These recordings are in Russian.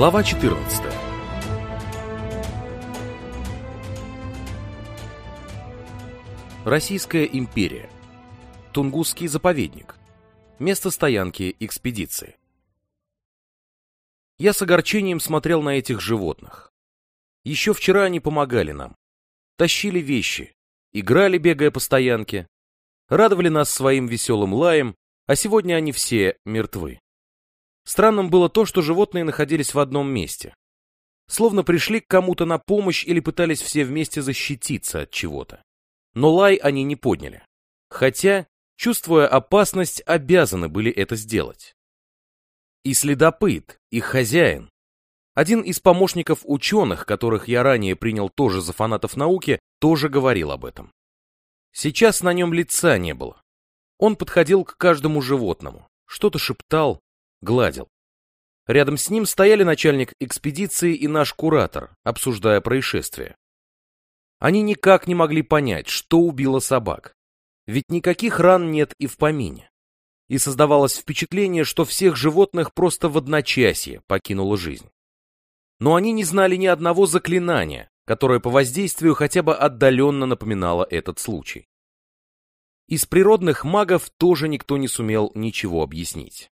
Глава 14 Российская империя. Тунгусский заповедник. Место стоянки экспедиции. Я с огорчением смотрел на этих животных. Еще вчера они помогали нам. Тащили вещи, играли, бегая по стоянке, радовали нас своим веселым лаем, а сегодня они все мертвы. Странным было то, что животные находились в одном месте. Словно пришли к кому-то на помощь или пытались все вместе защититься от чего-то но лай они не подняли. Хотя, чувствуя опасность, обязаны были это сделать. И следопыт, их хозяин, один из помощников ученых, которых я ранее принял тоже за фанатов науки, тоже говорил об этом. Сейчас на нем лица не было. Он подходил к каждому животному, что-то шептал, гладил. Рядом с ним стояли начальник экспедиции и наш куратор, обсуждая происшествие. Они никак не могли понять, что убило собак. Ведь никаких ран нет и в помине. И создавалось впечатление, что всех животных просто в одночасье покинула жизнь. Но они не знали ни одного заклинания, которое по воздействию хотя бы отдаленно напоминало этот случай. Из природных магов тоже никто не сумел ничего объяснить.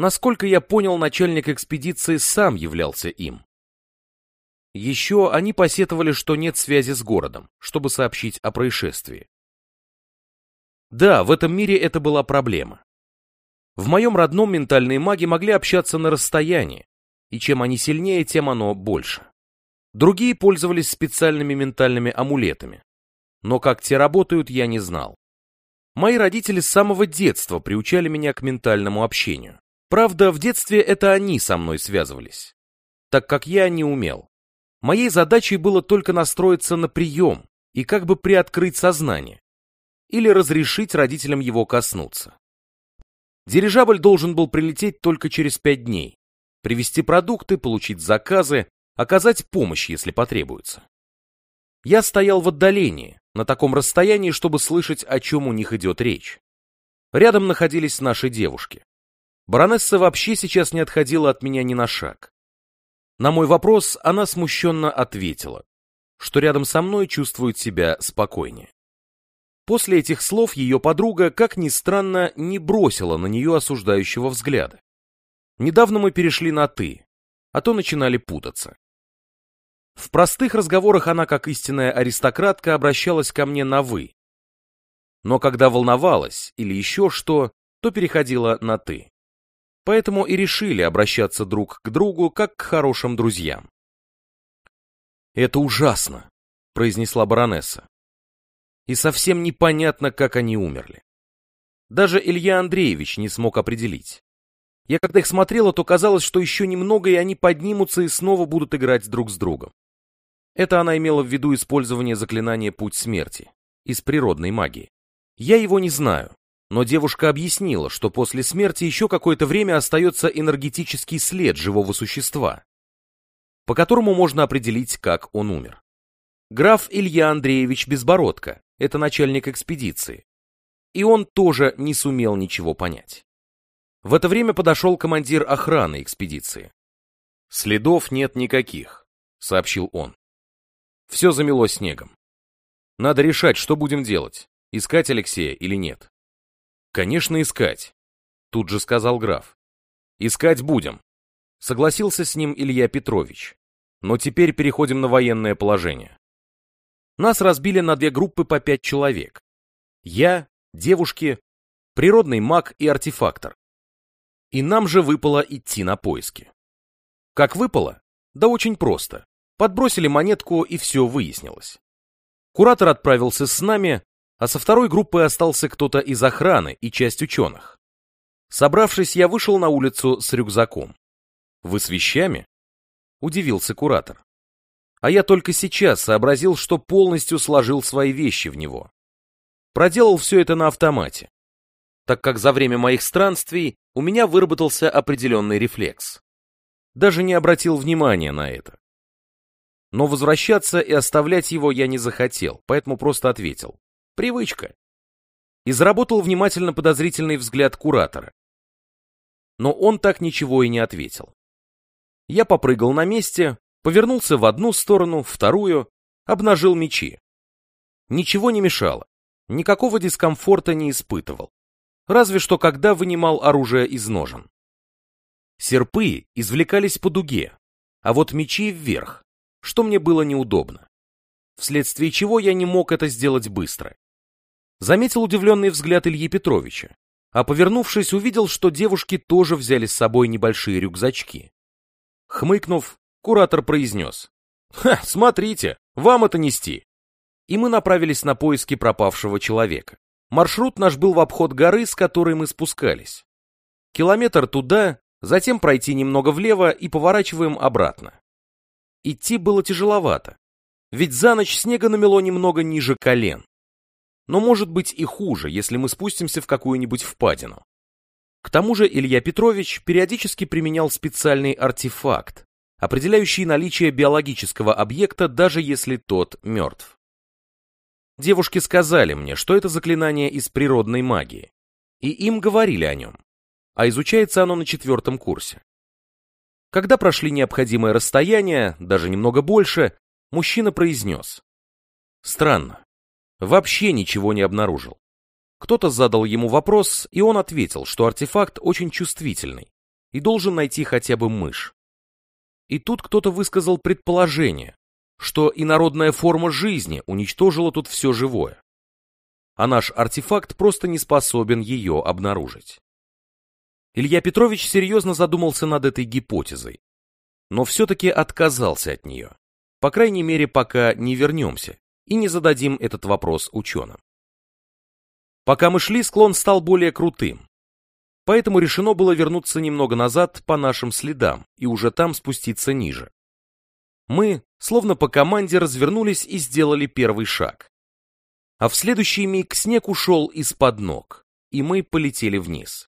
Насколько я понял, начальник экспедиции сам являлся им. Еще они посетовали, что нет связи с городом, чтобы сообщить о происшествии. Да, в этом мире это была проблема. В моем родном ментальные маги могли общаться на расстоянии, и чем они сильнее, тем оно больше. Другие пользовались специальными ментальными амулетами. Но как те работают, я не знал. Мои родители с самого детства приучали меня к ментальному общению. Правда, в детстве это они со мной связывались, так как я не умел. Моей задачей было только настроиться на прием и как бы приоткрыть сознание, или разрешить родителям его коснуться. Дирижабль должен был прилететь только через пять дней, привезти продукты, получить заказы, оказать помощь, если потребуется. Я стоял в отдалении, на таком расстоянии, чтобы слышать, о чем у них идет речь. Рядом находились наши девушки. Баронесса вообще сейчас не отходила от меня ни на шаг. На мой вопрос она смущенно ответила, что рядом со мной чувствует себя спокойнее. После этих слов ее подруга, как ни странно, не бросила на нее осуждающего взгляда. Недавно мы перешли на «ты», а то начинали путаться. В простых разговорах она, как истинная аристократка, обращалась ко мне на «вы». Но когда волновалась или еще что, то переходила на «ты» поэтому и решили обращаться друг к другу, как к хорошим друзьям. «Это ужасно», — произнесла баронесса. «И совсем непонятно, как они умерли. Даже Илья Андреевич не смог определить. Я когда их смотрела, то казалось, что еще немного, и они поднимутся и снова будут играть друг с другом. Это она имела в виду использование заклинания «Путь смерти» из природной магии. Я его не знаю, но девушка объяснила, что после смерти еще какое-то время остается энергетический след живого существа, по которому можно определить, как он умер. Граф Илья Андреевич Безбородко, это начальник экспедиции, и он тоже не сумел ничего понять. В это время подошел командир охраны экспедиции. «Следов нет никаких», — сообщил он. «Все замело снегом. Надо решать, что будем делать, искать Алексея или нет». Конечно, искать, тут же сказал граф. Искать будем. Согласился с ним Илья Петрович. Но теперь переходим на военное положение. Нас разбили на две группы по пять человек. Я, девушки, природный маг и артефактор. И нам же выпало идти на поиски. Как выпало? Да очень просто. Подбросили монетку и все выяснилось. Куратор отправился с нами, а со второй группой остался кто-то из охраны и часть ученых. Собравшись, я вышел на улицу с рюкзаком. «Вы с вещами?» — удивился куратор. А я только сейчас сообразил, что полностью сложил свои вещи в него. Проделал все это на автомате, так как за время моих странствий у меня выработался определенный рефлекс. Даже не обратил внимания на это. Но возвращаться и оставлять его я не захотел, поэтому просто ответил. Привычка. И заработал внимательно подозрительный взгляд куратора. Но он так ничего и не ответил. Я попрыгал на месте, повернулся в одну сторону, вторую, обнажил мечи. Ничего не мешало, никакого дискомфорта не испытывал. Разве что когда вынимал оружие из ножен. Серпы извлекались по дуге, а вот мечи вверх, что мне было неудобно. Вследствие чего я не мог это сделать быстро. Заметил удивленный взгляд Ильи Петровича, а повернувшись, увидел, что девушки тоже взяли с собой небольшие рюкзачки. Хмыкнув, куратор произнес. «Ха, смотрите, вам это нести!» И мы направились на поиски пропавшего человека. Маршрут наш был в обход горы, с которой мы спускались. Километр туда, затем пройти немного влево и поворачиваем обратно. Идти было тяжеловато, ведь за ночь снега намело немного ниже колен. Но может быть и хуже, если мы спустимся в какую-нибудь впадину. К тому же Илья Петрович периодически применял специальный артефакт, определяющий наличие биологического объекта, даже если тот мертв. Девушки сказали мне, что это заклинание из природной магии, и им говорили о нем, а изучается оно на четвертом курсе. Когда прошли необходимое расстояние, даже немного больше, мужчина произнес. Странно, вообще ничего не обнаружил. Кто-то задал ему вопрос, и он ответил, что артефакт очень чувствительный и должен найти хотя бы мышь. И тут кто-то высказал предположение, что инородная форма жизни уничтожила тут все живое. А наш артефакт просто не способен ее обнаружить. Илья Петрович серьезно задумался над этой гипотезой, но все-таки отказался от нее. По крайней мере, пока не вернемся и не зададим этот вопрос ученым. Пока мы шли, склон стал более крутым. Поэтому решено было вернуться немного назад по нашим следам и уже там спуститься ниже. Мы, словно по команде, развернулись и сделали первый шаг. А в следующий миг снег ушел из-под ног, и мы полетели вниз.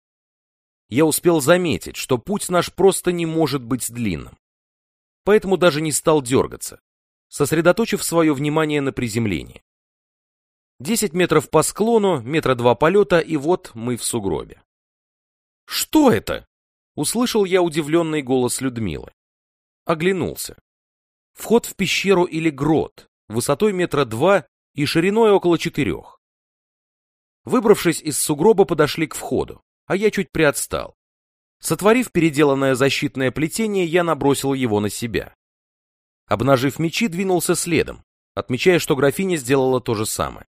Я успел заметить, что путь наш просто не может быть длинным. Поэтому даже не стал дергаться, сосредоточив свое внимание на приземлении. Десять метров по склону, метра два полета, и вот мы в сугробе. «Что это?» — услышал я удивленный голос Людмилы. Оглянулся. Вход в пещеру или грот, высотой метра два и шириной около четырех. Выбравшись из сугроба, подошли к входу, а я чуть приотстал. Сотворив переделанное защитное плетение, я набросил его на себя. Обнажив мечи, двинулся следом, отмечая, что графиня сделала то же самое.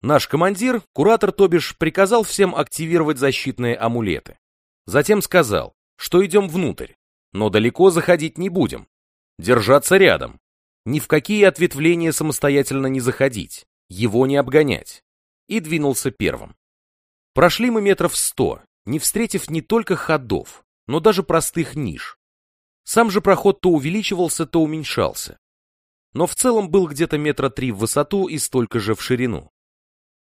Наш командир, куратор Тобиш, приказал всем активировать защитные амулеты. Затем сказал, что идем внутрь, но далеко заходить не будем, Держаться рядом. Ни в какие ответвления самостоятельно не заходить. Его не обгонять. И двинулся первым. Прошли мы метров сто, не встретив не только ходов, но даже простых ниш. Сам же проход то увеличивался, то уменьшался. Но в целом был где-то метра три в высоту и столько же в ширину.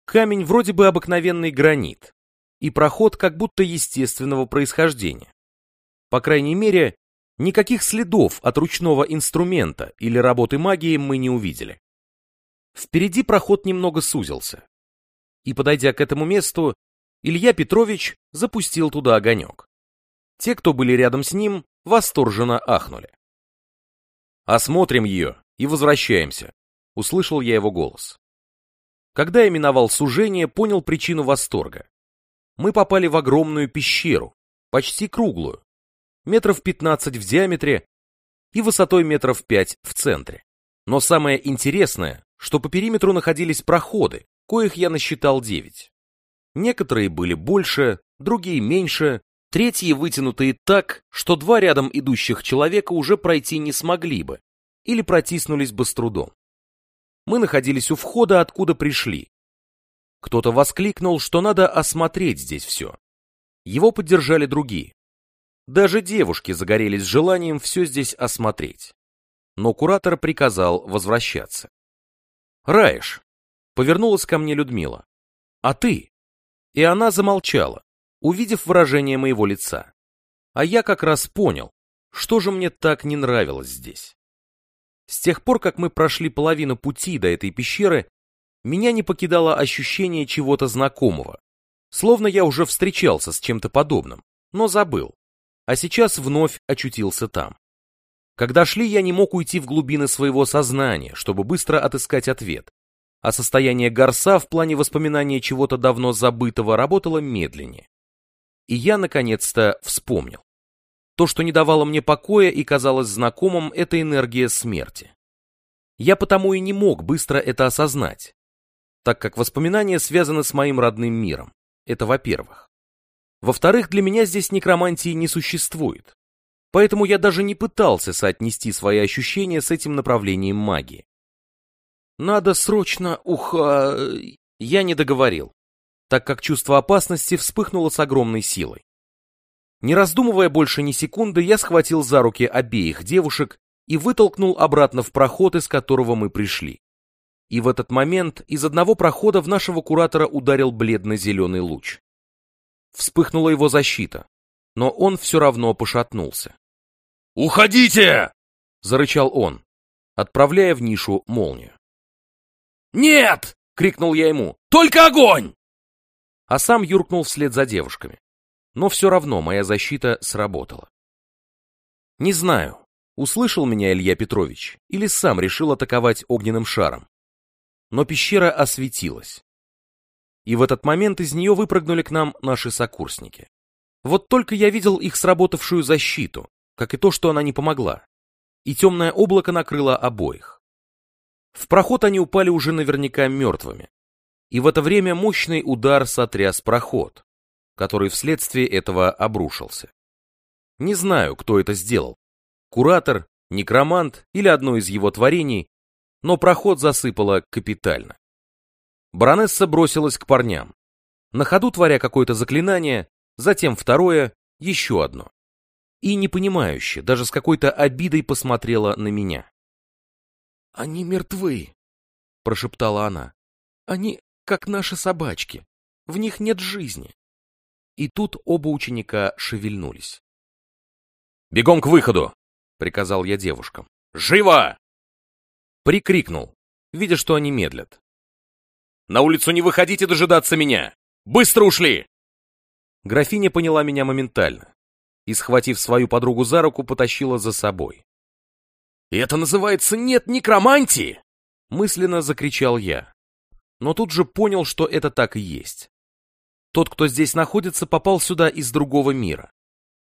Камень вроде бы обыкновенный гранит, и проход как будто естественного происхождения. По крайней мере, Никаких следов от ручного инструмента или работы магии мы не увидели. Впереди проход немного сузился. И, подойдя к этому месту, Илья Петрович запустил туда огонек. Те, кто были рядом с ним, восторженно ахнули. «Осмотрим ее и возвращаемся», — услышал я его голос. Когда я миновал сужение, понял причину восторга. Мы попали в огромную пещеру, почти круглую, метров 15 в диаметре и высотой метров 5 в центре. Но самое интересное, что по периметру находились проходы, коих я насчитал 9. Некоторые были больше, другие меньше, третьи вытянутые так, что два рядом идущих человека уже пройти не смогли бы или протиснулись бы с трудом. Мы находились у входа, откуда пришли. Кто-то воскликнул, что надо осмотреть здесь все. Его поддержали другие. Даже девушки загорелись желанием все здесь осмотреть. Но куратор приказал возвращаться. «Раиш!» — повернулась ко мне Людмила. «А ты?» И она замолчала, увидев выражение моего лица. А я как раз понял, что же мне так не нравилось здесь. С тех пор, как мы прошли половину пути до этой пещеры, меня не покидало ощущение чего-то знакомого, словно я уже встречался с чем-то подобным, но забыл а сейчас вновь очутился там. Когда шли, я не мог уйти в глубины своего сознания, чтобы быстро отыскать ответ. А состояние горса в плане воспоминания чего-то давно забытого работало медленнее. И я, наконец-то, вспомнил. То, что не давало мне покоя и казалось знакомым, это энергия смерти. Я потому и не мог быстро это осознать, так как воспоминания связаны с моим родным миром. Это во-первых. Во-вторых, для меня здесь некромантии не существует. Поэтому я даже не пытался соотнести свои ощущения с этим направлением магии. Надо срочно уха... Я не договорил, так как чувство опасности вспыхнуло с огромной силой. Не раздумывая больше ни секунды, я схватил за руки обеих девушек и вытолкнул обратно в проход, из которого мы пришли. И в этот момент из одного прохода в нашего куратора ударил бледно-зеленый луч. Вспыхнула его защита, но он все равно пошатнулся. «Уходите!» — зарычал он, отправляя в нишу молнию. «Нет!» — крикнул я ему. «Только огонь!» А сам юркнул вслед за девушками. Но все равно моя защита сработала. Не знаю, услышал меня Илья Петрович или сам решил атаковать огненным шаром. Но пещера осветилась. И в этот момент из нее выпрыгнули к нам наши сокурсники. Вот только я видел их сработавшую защиту, как и то, что она не помогла. И темное облако накрыло обоих. В проход они упали уже наверняка мертвыми. И в это время мощный удар сотряс проход, который вследствие этого обрушился. Не знаю, кто это сделал. Куратор, некромант или одно из его творений, но проход засыпало капитально. Баронесса бросилась к парням, на ходу творя какое-то заклинание, затем второе, еще одно и непонимающе, даже с какой-то обидой посмотрела на меня. «Они мертвы», — прошептала она. «Они как наши собачки. В них нет жизни». И тут оба ученика шевельнулись. «Бегом к выходу!» — приказал я девушкам. «Живо!» Прикрикнул, видя, что они медлят. «На улицу не выходите дожидаться меня! Быстро ушли!» Графиня поняла меня моментально и, схватив свою подругу за руку, потащила за собой. «Это называется нет некромантии!» Мысленно закричал я. Но тут же понял, что это так и есть. Тот, кто здесь находится, попал сюда из другого мира.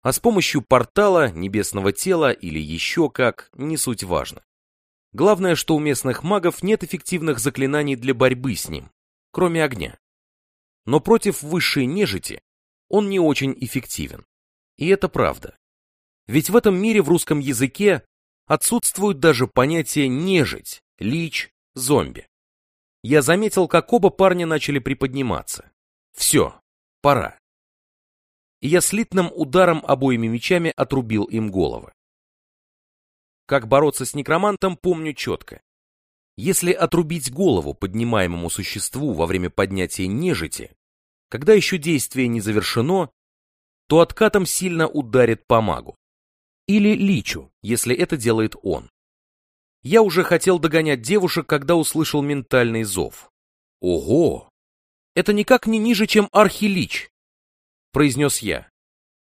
А с помощью портала, небесного тела или еще как, не суть важно. Главное, что у местных магов нет эффективных заклинаний для борьбы с ним, кроме огня. Но против высшей нежити он не очень эффективен. И это правда. Ведь в этом мире в русском языке отсутствуют даже понятия нежить, лич, зомби. Я заметил, как оба парня начали приподниматься. Все, пора. И я слитным ударом обоими мечами отрубил им головы. Как бороться с некромантом, помню четко. Если отрубить голову поднимаемому существу во время поднятия нежити, когда еще действие не завершено, то откатом сильно ударит по магу. Или личу, если это делает он. Я уже хотел догонять девушек, когда услышал ментальный зов. Ого! Это никак не ниже, чем архилич, произнес я,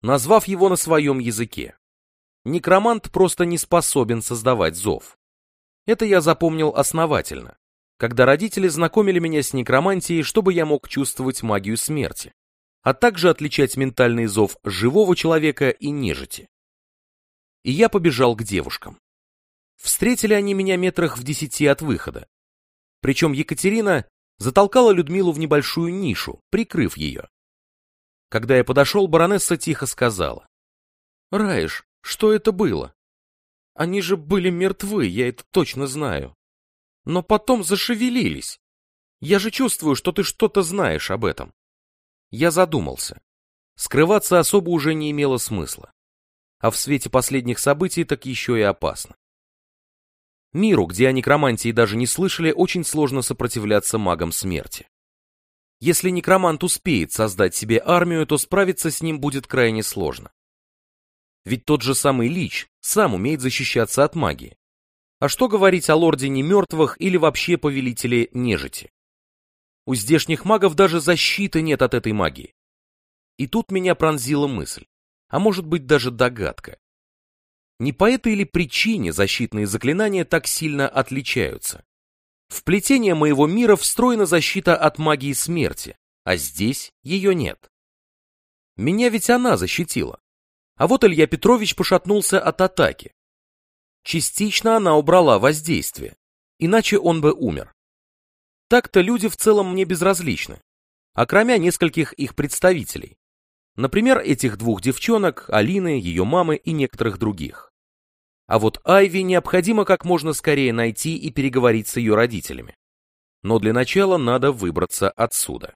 назвав его на своем языке. Некромант просто не способен создавать зов. Это я запомнил основательно, когда родители знакомили меня с некромантией, чтобы я мог чувствовать магию смерти а также отличать ментальный зов живого человека и нежити. И я побежал к девушкам. Встретили они меня метрах в десяти от выхода. Причем Екатерина затолкала Людмилу в небольшую нишу, прикрыв ее. Когда я подошел, баронесса тихо сказала. «Раиш, что это было? Они же были мертвы, я это точно знаю. Но потом зашевелились. Я же чувствую, что ты что-то знаешь об этом. Я задумался. Скрываться особо уже не имело смысла. А в свете последних событий так еще и опасно. Миру, где о некромантии даже не слышали, очень сложно сопротивляться магам смерти. Если некромант успеет создать себе армию, то справиться с ним будет крайне сложно. Ведь тот же самый Лич сам умеет защищаться от магии. А что говорить о лорде немертвых или вообще повелителе нежити? У здешних магов даже защиты нет от этой магии. И тут меня пронзила мысль, а может быть даже догадка. Не по этой ли причине защитные заклинания так сильно отличаются? В плетение моего мира встроена защита от магии смерти, а здесь ее нет. Меня ведь она защитила. А вот Илья Петрович пошатнулся от атаки. Частично она убрала воздействие, иначе он бы умер. Так-то люди в целом мне безразличны, окромя нескольких их представителей. Например, этих двух девчонок, Алины, ее мамы и некоторых других. А вот Айви необходимо как можно скорее найти и переговорить с ее родителями. Но для начала надо выбраться отсюда.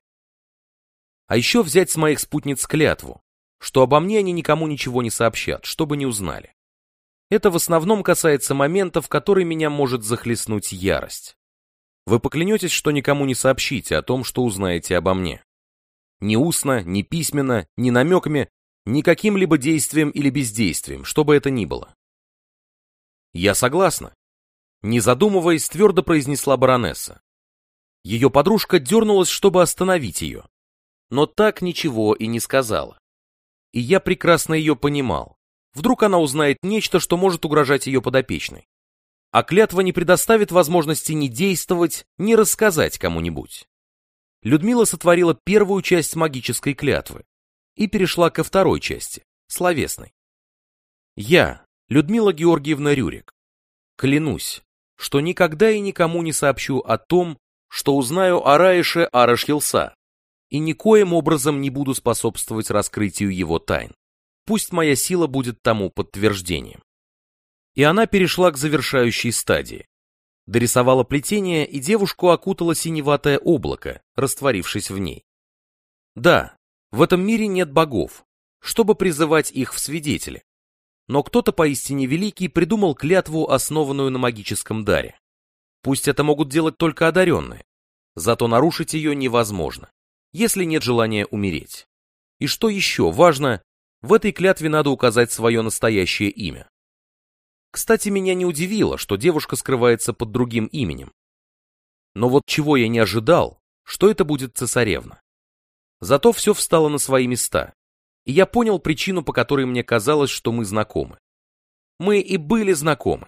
А еще взять с моих спутниц клятву, что обо мне они никому ничего не сообщат, чтобы не узнали. Это в основном касается моментов, которые меня может захлестнуть ярость. Вы поклянетесь, что никому не сообщите о том, что узнаете обо мне. Ни устно, ни письменно, ни намеками, ни каким-либо действием или бездействием, что бы это ни было. Я согласна. Не задумываясь, твердо произнесла баронесса. Ее подружка дернулась, чтобы остановить ее, но так ничего и не сказала. И я прекрасно ее понимал. Вдруг она узнает нечто, что может угрожать ее подопечной. А клятва не предоставит возможности ни действовать, ни рассказать кому-нибудь. Людмила сотворила первую часть магической клятвы и перешла ко второй части, словесной. Я, Людмила Георгиевна Рюрик, клянусь, что никогда и никому не сообщу о том, что узнаю о Раише Арашхилса, и никоим образом не буду способствовать раскрытию его тайн. Пусть моя сила будет тому подтверждением. И она перешла к завершающей стадии. Дорисовала плетение, и девушку окутало синеватое облако, растворившись в ней. Да, в этом мире нет богов, чтобы призывать их в свидетели. Но кто-то поистине великий придумал клятву, основанную на магическом даре. Пусть это могут делать только одаренные, зато нарушить ее невозможно, если нет желания умереть. И что еще важно, в этой клятве надо указать свое настоящее имя. Кстати, меня не удивило, что девушка скрывается под другим именем. Но вот чего я не ожидал, что это будет цесаревна. Зато все встало на свои места, и я понял причину, по которой мне казалось, что мы знакомы. Мы и были знакомы.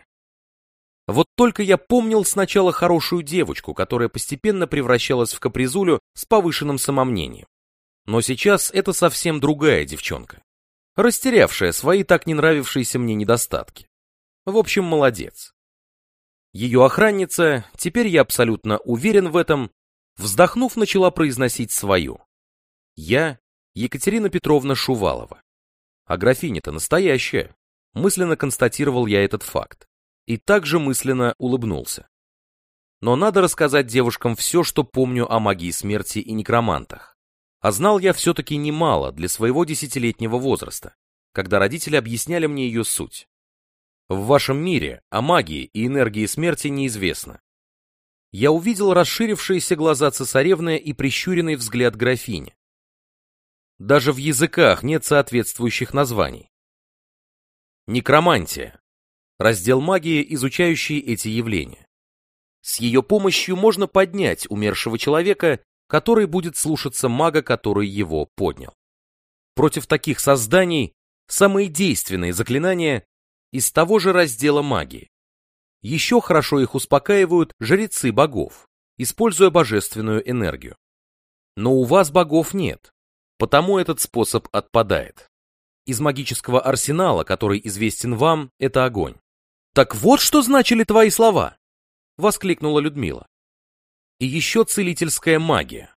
Вот только я помнил сначала хорошую девочку, которая постепенно превращалась в капризулю с повышенным самомнением. Но сейчас это совсем другая девчонка растерявшая свои так не нравившиеся мне недостатки. В общем, молодец. Ее охранница, теперь я абсолютно уверен в этом, вздохнув, начала произносить свою. Я Екатерина Петровна Шувалова. А графиня-то настоящая. Мысленно констатировал я этот факт. И также мысленно улыбнулся. Но надо рассказать девушкам все, что помню о магии смерти и некромантах. А знал я все-таки немало для своего десятилетнего возраста, когда родители объясняли мне ее суть. В вашем мире о магии и энергии смерти неизвестно. Я увидел расширившиеся глаза цесаревны и прищуренный взгляд графини. Даже в языках нет соответствующих названий. Некромантия. Раздел магии, изучающий эти явления. С ее помощью можно поднять умершего человека который будет слушаться мага, который его поднял. Против таких созданий самые действенные заклинания из того же раздела магии. Еще хорошо их успокаивают жрецы богов, используя божественную энергию. Но у вас богов нет, потому этот способ отпадает. Из магического арсенала, который известен вам, это огонь. «Так вот что значили твои слова!» — воскликнула Людмила. И еще целительская магия.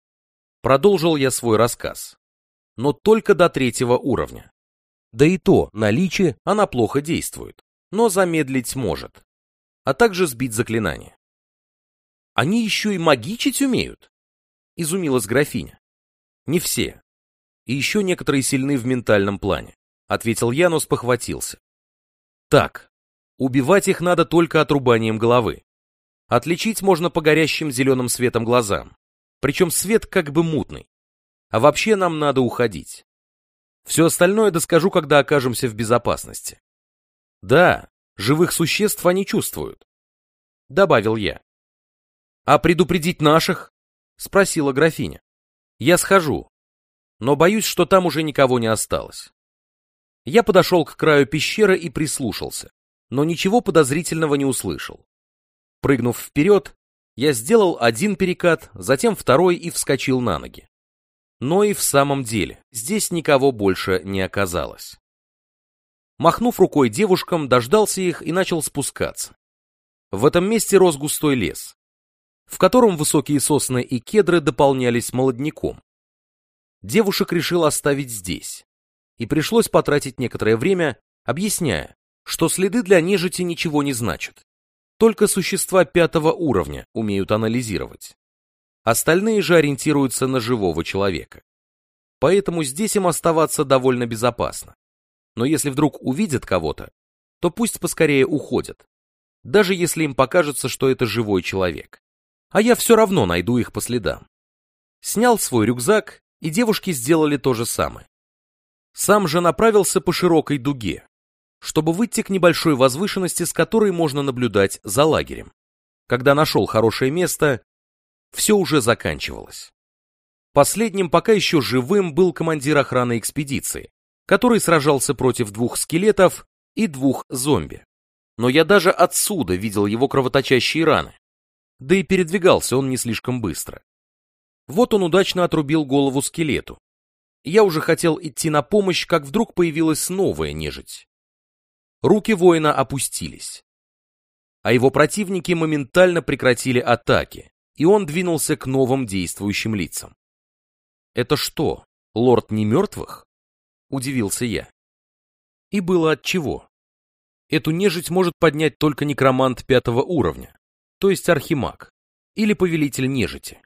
Продолжил я свой рассказ. Но только до третьего уровня. Да и то, на личе она плохо действует, но замедлить может. А также сбить заклинание. Они еще и магичить умеют? Изумилась графиня. Не все. И еще некоторые сильны в ментальном плане. Ответил я, но. Так, убивать их надо только отрубанием головы. Отличить можно по горящим зеленым светом глазам. Причем свет как бы мутный. А вообще нам надо уходить. Все остальное доскажу, когда окажемся в безопасности. Да, живых существ они чувствуют. Добавил я. А предупредить наших? Спросила графиня. Я схожу, но боюсь, что там уже никого не осталось. Я подошел к краю пещеры и прислушался, но ничего подозрительного не услышал. Прыгнув вперед, я сделал один перекат, затем второй и вскочил на ноги. Но и в самом деле, здесь никого больше не оказалось. Махнув рукой девушкам, дождался их и начал спускаться. В этом месте рос густой лес, в котором высокие сосны и кедры дополнялись молодняком. Девушек решил оставить здесь, и пришлось потратить некоторое время, объясняя, что следы для нежити ничего не значат. Только существа пятого уровня умеют анализировать. Остальные же ориентируются на живого человека. Поэтому здесь им оставаться довольно безопасно. Но если вдруг увидят кого-то, то пусть поскорее уходят. Даже если им покажется, что это живой человек. А я все равно найду их по следам. Снял свой рюкзак, и девушки сделали то же самое. Сам же направился по широкой дуге, чтобы выйти к небольшой возвышенности, с которой можно наблюдать за лагерем. Когда нашел хорошее место, все уже заканчивалось. Последним пока еще живым был командир охраны экспедиции, который сражался против двух скелетов и двух зомби. Но я даже отсюда видел его кровоточащие раны. Да и передвигался он не слишком быстро. Вот он удачно отрубил голову скелету, я уже хотел идти на помощь, как вдруг появилась новая нежить. Руки воина опустились. А его противники моментально прекратили атаки, и он двинулся к новым действующим лицам. «Это что, лорд не мертвых?» — удивился я. И было от чего. Эту нежить может поднять только некромант пятого уровня, то есть архимаг, или повелитель нежити.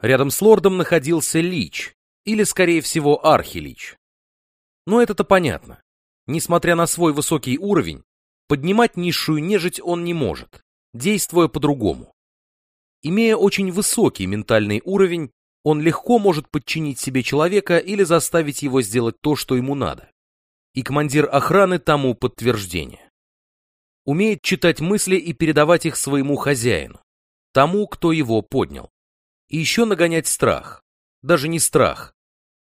Рядом с лордом находился лич, или, скорее всего, Архилич. Но это-то понятно. Несмотря на свой высокий уровень, поднимать низшую нежить он не может, действуя по-другому. Имея очень высокий ментальный уровень, он легко может подчинить себе человека или заставить его сделать то, что ему надо. И командир охраны тому подтверждение. Умеет читать мысли и передавать их своему хозяину, тому, кто его поднял. И еще нагонять страх, даже не страх,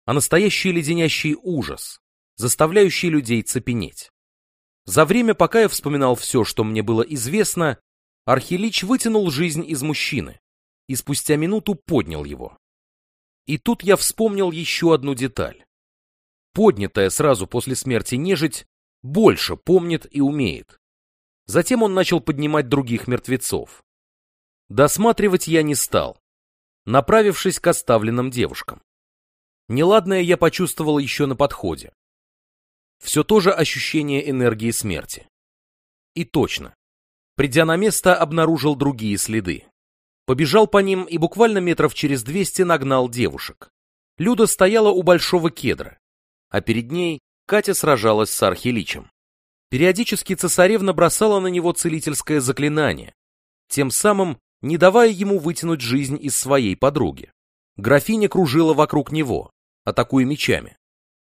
а настоящий леденящий ужас, заставляющий людей цепенеть. За время, пока я вспоминал все, что мне было известно, Архилич вытянул жизнь из мужчины и спустя минуту поднял его. И тут я вспомнил еще одну деталь. Поднятая сразу после смерти нежить больше помнит и умеет. Затем он начал поднимать других мертвецов. Досматривать я не стал направившись к оставленным девушкам. Неладное я почувствовал еще на подходе. Все то же ощущение энергии смерти. И точно. Придя на место, обнаружил другие следы. Побежал по ним и буквально метров через двести нагнал девушек. Люда стояла у большого кедра, а перед ней Катя сражалась с Архиличем. Периодически цесаревна бросала на него целительское заклинание, тем самым не давая ему вытянуть жизнь из своей подруги. Графиня кружила вокруг него, атакуя мечами.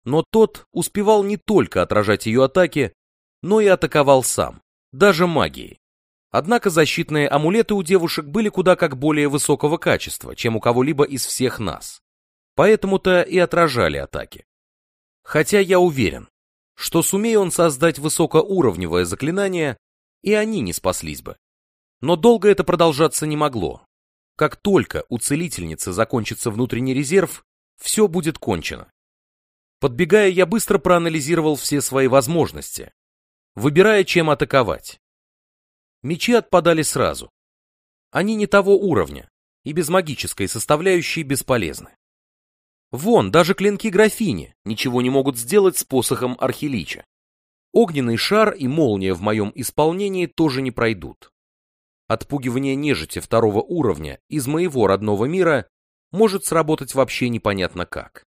Но тот успевал не только отражать ее атаки, но и атаковал сам, даже магией. Однако защитные амулеты у девушек были куда как более высокого качества, чем у кого-либо из всех нас. Поэтому-то и отражали атаки. Хотя я уверен, что сумея он создать высокоуровневое заклинание, и они не спаслись бы. Но долго это продолжаться не могло. Как только у целительницы закончится внутренний резерв, все будет кончено. Подбегая, я быстро проанализировал все свои возможности, выбирая, чем атаковать. Мечи отпадали сразу. Они не того уровня, и без магической составляющей бесполезны. Вон, даже клинки графини ничего не могут сделать с посохом Архилича. Огненный шар и молния в моем исполнении тоже не пройдут. Отпугивание нежити второго уровня из моего родного мира может сработать вообще непонятно как.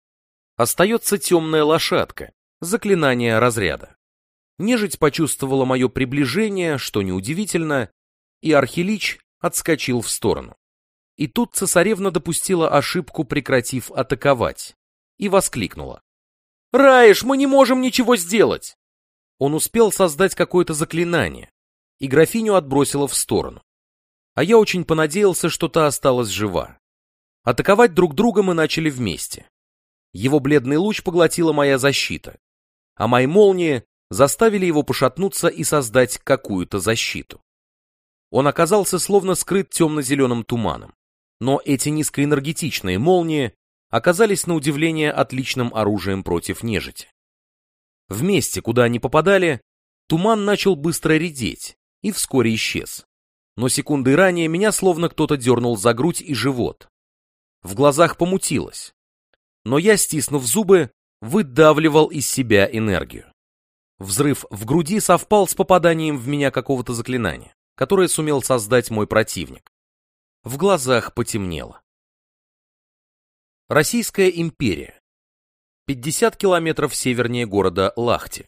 Остается темная лошадка, заклинание разряда. Нежить почувствовала мое приближение, что неудивительно, и Архилич отскочил в сторону. И тут цесаревна допустила ошибку, прекратив атаковать, и воскликнула. «Раиш, мы не можем ничего сделать!» Он успел создать какое-то заклинание, и графиню отбросило в сторону. А я очень понадеялся, что та осталась жива. Атаковать друг друга мы начали вместе. Его бледный луч поглотила моя защита. а мои молнии заставили его пошатнуться и создать какую-то защиту. Он оказался словно скрыт темно-зеленым туманом, но эти низкоэнергетичные молнии оказались на удивление отличным оружием против нежити. В месте, куда они попадали, туман начал быстро редеть и вскоре исчез. Но секунды ранее меня словно кто-то дернул за грудь и живот. В глазах помутилось. Но я, стиснув зубы, выдавливал из себя энергию. Взрыв в груди совпал с попаданием в меня какого-то заклинания, которое сумел создать мой противник. В глазах потемнело. Российская империя. 50 километров севернее города Лахти.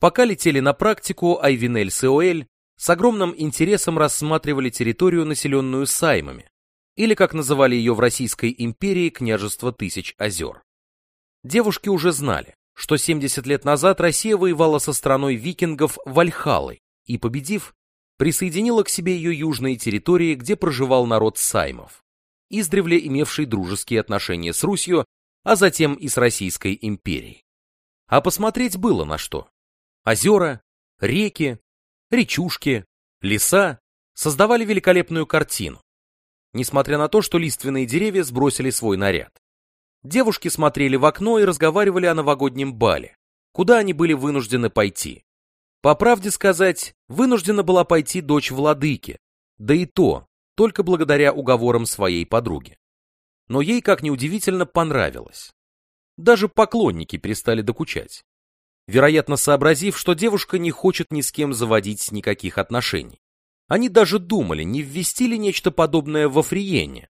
Пока летели на практику, Айвинель с Иоэль с огромным интересом рассматривали территорию, населенную саймами, или, как называли ее в Российской империи, княжество Тысяч озер. Девушки уже знали, что 70 лет назад Россия воевала со страной викингов Вальхалой и, победив, присоединила к себе ее южные территории, где проживал народ саймов, издревле имевший дружеские отношения с Русью, а затем и с Российской империей. А посмотреть было на что. Озера, реки, речушки, леса создавали великолепную картину, несмотря на то, что лиственные деревья сбросили свой наряд. Девушки смотрели в окно и разговаривали о новогоднем бале, куда они были вынуждены пойти. По правде сказать, вынуждена была пойти дочь владыки, да и то, только благодаря уговорам своей подруги. Но ей, как неудивительно, понравилось. Даже поклонники перестали докучать. Вероятно, сообразив, что девушка не хочет ни с кем заводить никаких отношений. Они даже думали, не ввести ли нечто подобное во Фриене,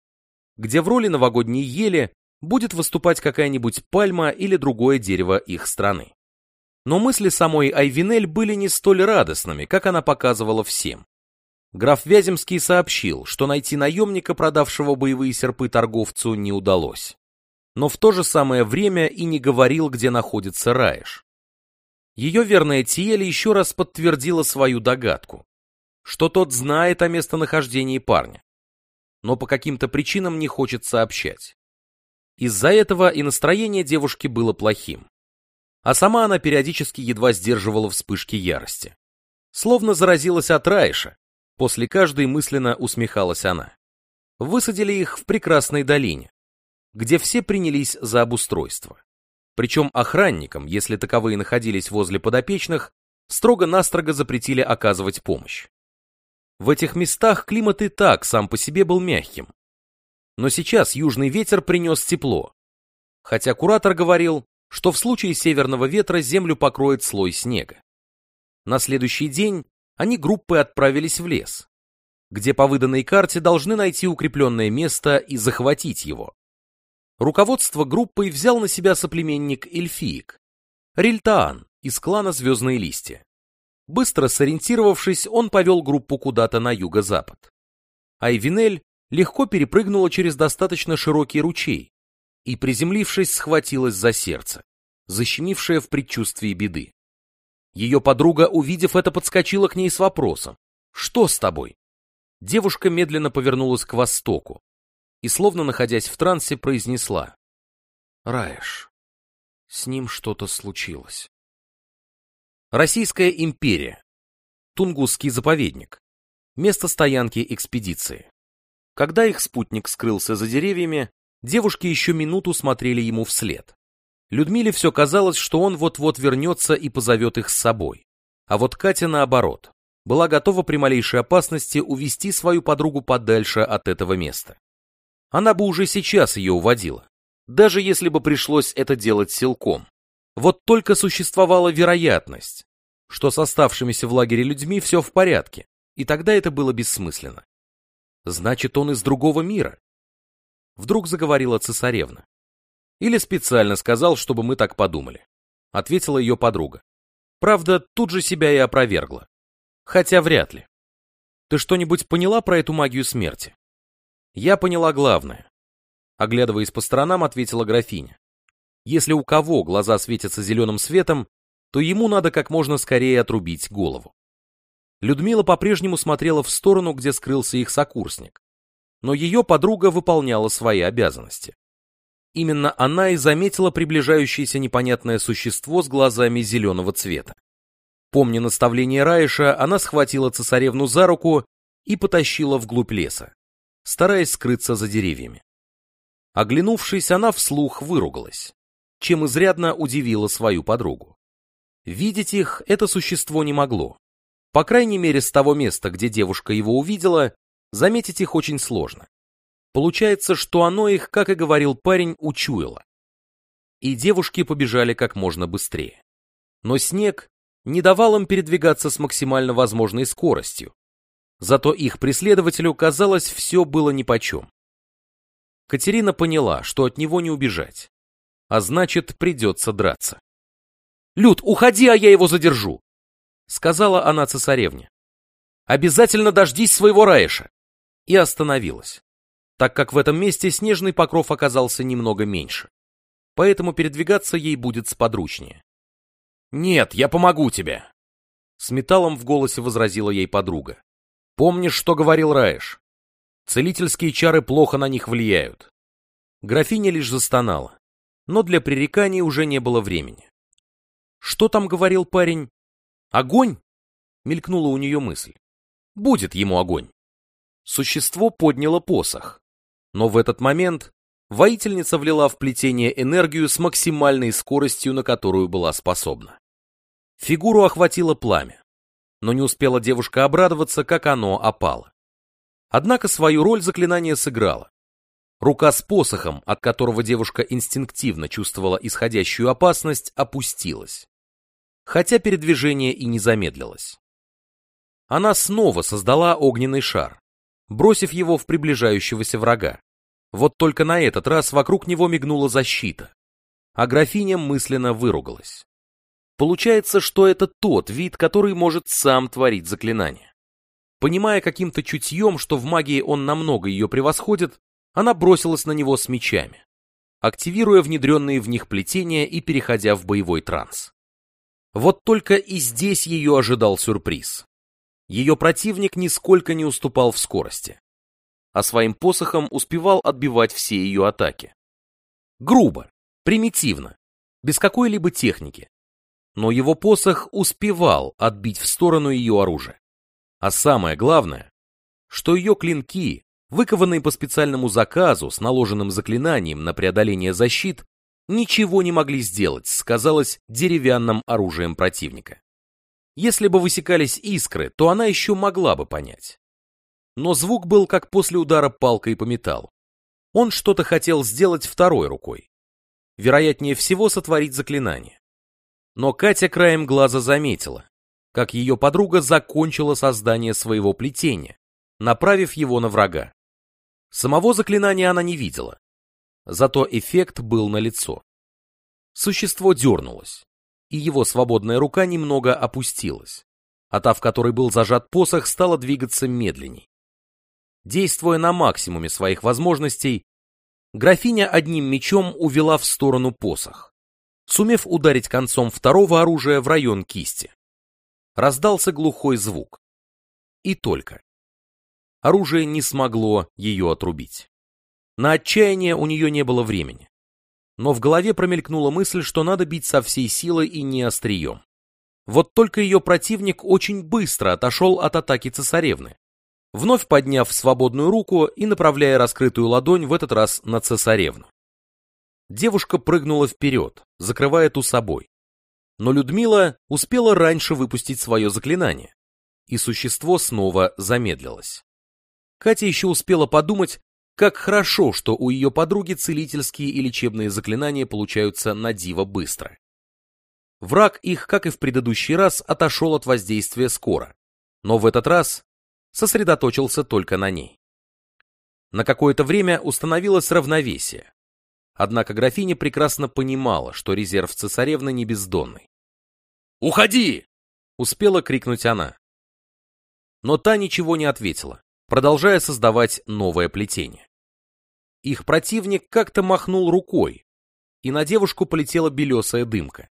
где в роли новогодней ели будет выступать какая-нибудь пальма или другое дерево их страны. Но мысли самой Айвинель были не столь радостными, как она показывала всем. Граф Вяземский сообщил, что найти наемника, продавшего боевые серпы торговцу, не удалось. Но в то же самое время и не говорил, где находится Раиш. Ее верная Тиэль еще раз подтвердила свою догадку, что тот знает о местонахождении парня, но по каким-то причинам не хочет сообщать. Из-за этого и настроение девушки было плохим. А сама она периодически едва сдерживала вспышки ярости. Словно заразилась от Райша, после каждой мысленно усмехалась она. Высадили их в прекрасной долине, где все принялись за обустройство. Причем охранникам, если таковые находились возле подопечных, строго-настрого запретили оказывать помощь. В этих местах климат и так сам по себе был мягким, но сейчас южный ветер принес тепло. Хотя куратор говорил, что в случае северного ветра землю покроет слой снега. На следующий день они группой отправились в лес, где по выданной карте должны найти укрепленное место и захватить его. Руководство группой взял на себя соплеменник Эльфиик, Рильтаан из клана Звездные листья. Быстро сориентировавшись, он повел группу куда-то на юго-запад. Айвинель легко перепрыгнула через достаточно широкий ручей и, приземлившись, схватилась за сердце, защемившее в предчувствии беды. Ее подруга, увидев это, подскочила к ней с вопросом. «Что с тобой?» Девушка медленно повернулась к востоку и, словно находясь в трансе, произнесла. «Раеш, с ним что-то случилось». Российская империя. Тунгусский заповедник. Место стоянки экспедиции. Когда их спутник скрылся за деревьями, девушки еще минуту смотрели ему вслед. Людмиле все казалось, что он вот-вот вернется и позовет их с собой. А вот Катя, наоборот, была готова при малейшей опасности увести свою подругу подальше от этого места. Она бы уже сейчас ее уводила, даже если бы пришлось это делать силком. Вот только существовала вероятность, что с оставшимися в лагере людьми все в порядке, и тогда это было бессмысленно. Значит, он из другого мира. Вдруг заговорила цесаревна. Или специально сказал, чтобы мы так подумали. Ответила ее подруга. Правда, тут же себя и опровергла. Хотя вряд ли. Ты что-нибудь поняла про эту магию смерти? Я поняла главное. Оглядываясь по сторонам, ответила графиня. Если у кого глаза светятся зеленым светом, то ему надо как можно скорее отрубить голову. Людмила по-прежнему смотрела в сторону, где скрылся их сокурсник. Но ее подруга выполняла свои обязанности. Именно она и заметила приближающееся непонятное существо с глазами зеленого цвета. Помня наставление Раиша, она схватила цесаревну за руку и потащила вглубь леса, стараясь скрыться за деревьями. Оглянувшись, она вслух выругалась, чем изрядно удивила свою подругу. Видеть их это существо не могло. По крайней мере, с того места, где девушка его увидела, заметить их очень сложно. Получается, что оно их, как и говорил парень, учуяло. И девушки побежали как можно быстрее. Но снег не давал им передвигаться с максимально возможной скоростью. Зато их преследователю, казалось, все было нипочем. Катерина поняла, что от него не убежать. А значит, придется драться. «Люд, уходи, а я его задержу!» Сказала она цесаревне. «Обязательно дождись своего Раиша!» И остановилась, так как в этом месте снежный покров оказался немного меньше. Поэтому передвигаться ей будет сподручнее. «Нет, я помогу тебе!» С металлом в голосе возразила ей подруга. «Помнишь, что говорил Раиш? Целительские чары плохо на них влияют». Графиня лишь застонала, но для пререканий уже не было времени. «Что там говорил парень? Огонь?» Мелькнула у нее мысль. «Будет ему огонь». Существо подняло посох, но в этот момент воительница влила в плетение энергию с максимальной скоростью, на которую была способна. Фигуру охватило пламя, но не успела девушка обрадоваться, как оно опало. Однако свою роль заклинание сыграло. Рука с посохом, от которого девушка инстинктивно чувствовала исходящую опасность, опустилась. Хотя передвижение и не замедлилось. Она снова создала огненный шар, бросив его в приближающегося врага. Вот только на этот раз вокруг него мигнула защита, а графиня мысленно выругалась. Получается, что это тот вид, который может сам творить заклинание. Понимая каким-то чутьем, что в магии он намного ее превосходит, она бросилась на него с мечами, активируя внедренные в них плетения и переходя в боевой транс. Вот только и здесь ее ожидал сюрприз. Ее противник нисколько не уступал в скорости, а своим посохом успевал отбивать все ее атаки. Грубо, примитивно, без какой-либо техники. Но его посох успевал отбить в сторону ее оружие. А самое главное, что ее клинки, выкованные по специальному заказу с наложенным заклинанием на преодоление защит, ничего не могли сделать с, казалось, деревянным оружием противника. Если бы высекались искры, то она еще могла бы понять. Но звук был как после удара палкой по металлу. Он что-то хотел сделать второй рукой. Вероятнее всего сотворить заклинание. Но Катя краем глаза заметила, как ее подруга закончила создание своего плетения, направив его на врага. Самого заклинания она не видела, зато эффект был налицо. Существо дернулось, и его свободная рука немного опустилась, а та, в которой был зажат посох, стала двигаться медленней. Действуя на максимуме своих возможностей, графиня одним мечом увела в сторону посох, сумев ударить концом второго оружия в район кисти. Раздался глухой звук. И только. Оружие не смогло ее отрубить. На отчаяние у нее не было времени но в голове промелькнула мысль, что надо бить со всей силы и не острием. Вот только ее противник очень быстро отошел от атаки цесаревны, вновь подняв свободную руку и направляя раскрытую ладонь в этот раз на цесаревну. Девушка прыгнула вперед, закрывая ту собой. Но Людмила успела раньше выпустить свое заклинание, и существо снова замедлилось. Катя еще успела подумать, как хорошо, что у ее подруги целительские и лечебные заклинания получаются на диво быстро. Враг их, как и в предыдущий раз, отошел от воздействия скоро, но в этот раз сосредоточился только на ней. На какое-то время установилось равновесие. Однако графиня прекрасно понимала, что резерв цесаревны не бездонный. «Уходи!» — успела крикнуть она. Но та ничего не ответила, продолжая создавать новое плетение. Их противник как-то махнул рукой, и на девушку полетела белесая дымка.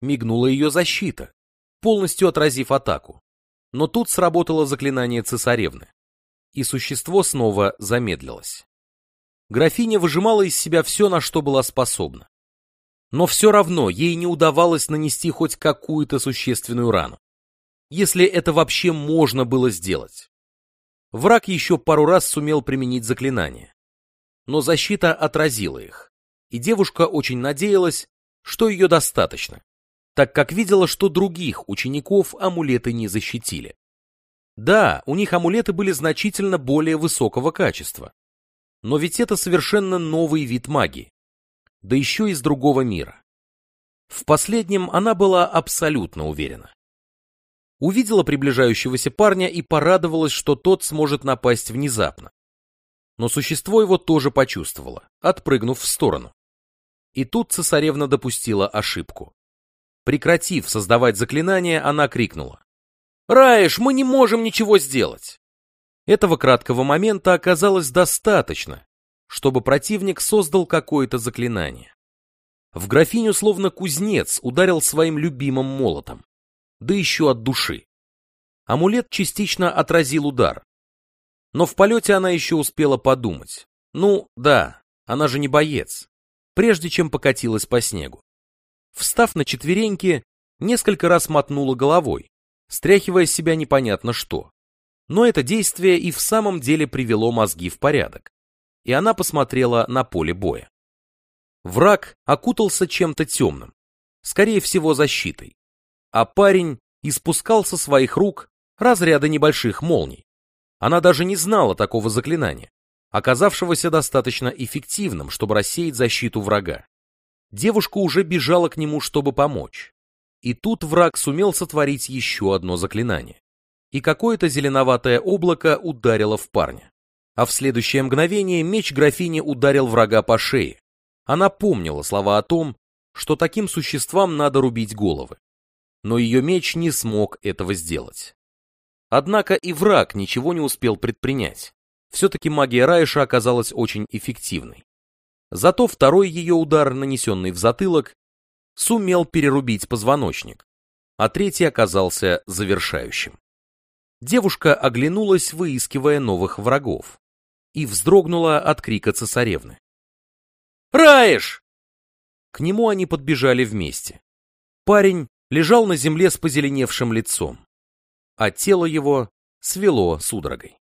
Мигнула ее защита, полностью отразив атаку. Но тут сработало заклинание цесаревны, и существо снова замедлилось. графиня выжимала из себя все, на что была способна. Но все равно ей не удавалось нанести хоть какую-то существенную рану. Если это вообще можно было сделать. Враг еще пару раз сумел применить заклинание. Но защита отразила их, и девушка очень надеялась, что ее достаточно, так как видела, что других учеников амулеты не защитили. Да, у них амулеты были значительно более высокого качества. Но ведь это совершенно новый вид магии. Да еще из другого мира. В последнем она была абсолютно уверена. Увидела приближающегося парня и порадовалась, что тот сможет напасть внезапно. Но существо его тоже почувствовало, отпрыгнув в сторону. И тут цесаревна допустила ошибку. Прекратив создавать заклинание, она крикнула. «Раиш, мы не можем ничего сделать!» Этого краткого момента оказалось достаточно, чтобы противник создал какое-то заклинание. В графиню словно кузнец ударил своим любимым молотом да еще от души. Амулет частично отразил удар. Но в полете она еще успела подумать. Ну, да, она же не боец. Прежде чем покатилась по снегу. Встав на четвереньки, несколько раз мотнула головой, стряхивая с себя непонятно что. Но это действие и в самом деле привело мозги в порядок. И она посмотрела на поле боя. Враг окутался чем-то темным, скорее всего защитой а парень испускал со своих рук разряды небольших молний. Она даже не знала такого заклинания, оказавшегося достаточно эффективным, чтобы рассеять защиту врага. Девушка уже бежала к нему, чтобы помочь. И тут враг сумел сотворить еще одно заклинание. И какое-то зеленоватое облако ударило в парня. А в следующее мгновение меч графини ударил врага по шее. Она помнила слова о том, что таким существам надо рубить головы но ее меч не смог этого сделать. Однако и враг ничего не успел предпринять. Все-таки магия Райша оказалась очень эффективной. Зато второй ее удар, нанесенный в затылок, сумел перерубить позвоночник, а третий оказался завершающим. Девушка оглянулась, выискивая новых врагов, и вздрогнула от крика цесаревны. «Раиш!» К нему они подбежали вместе. Парень лежал на земле с позеленевшим лицом, а тело его свело судорогой.